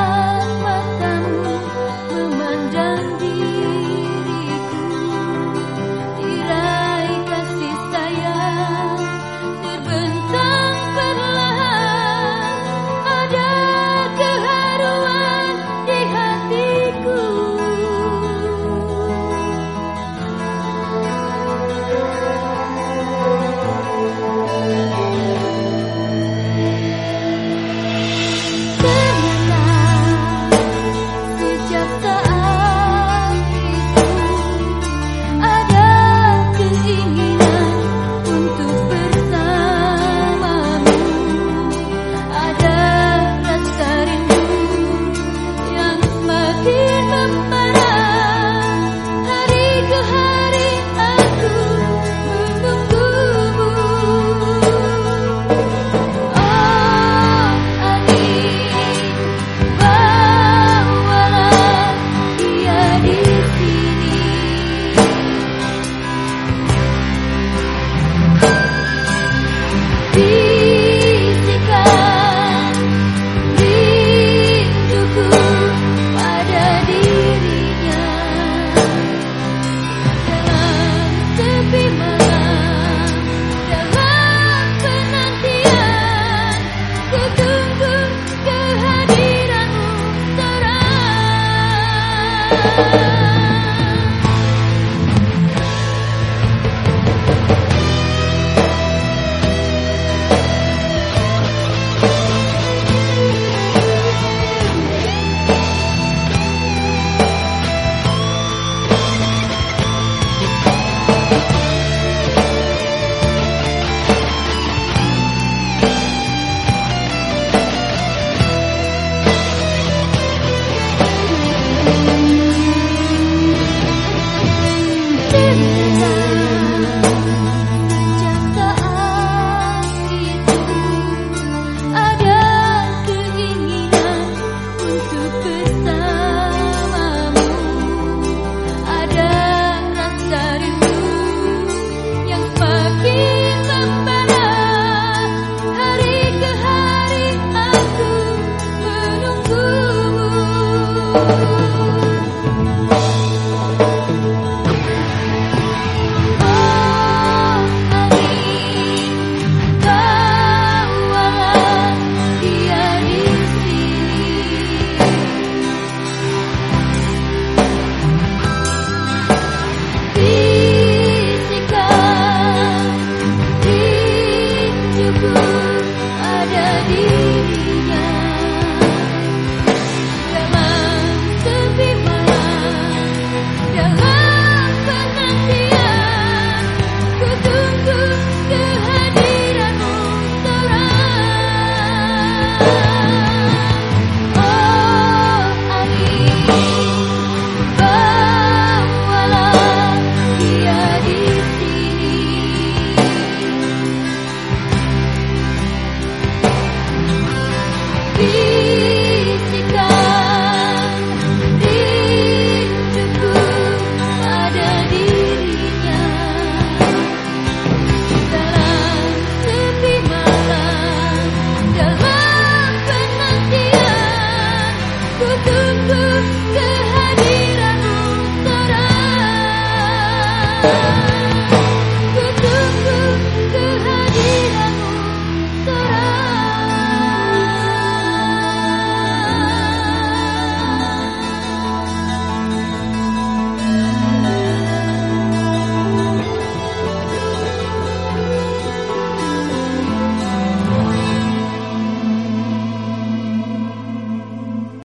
I Música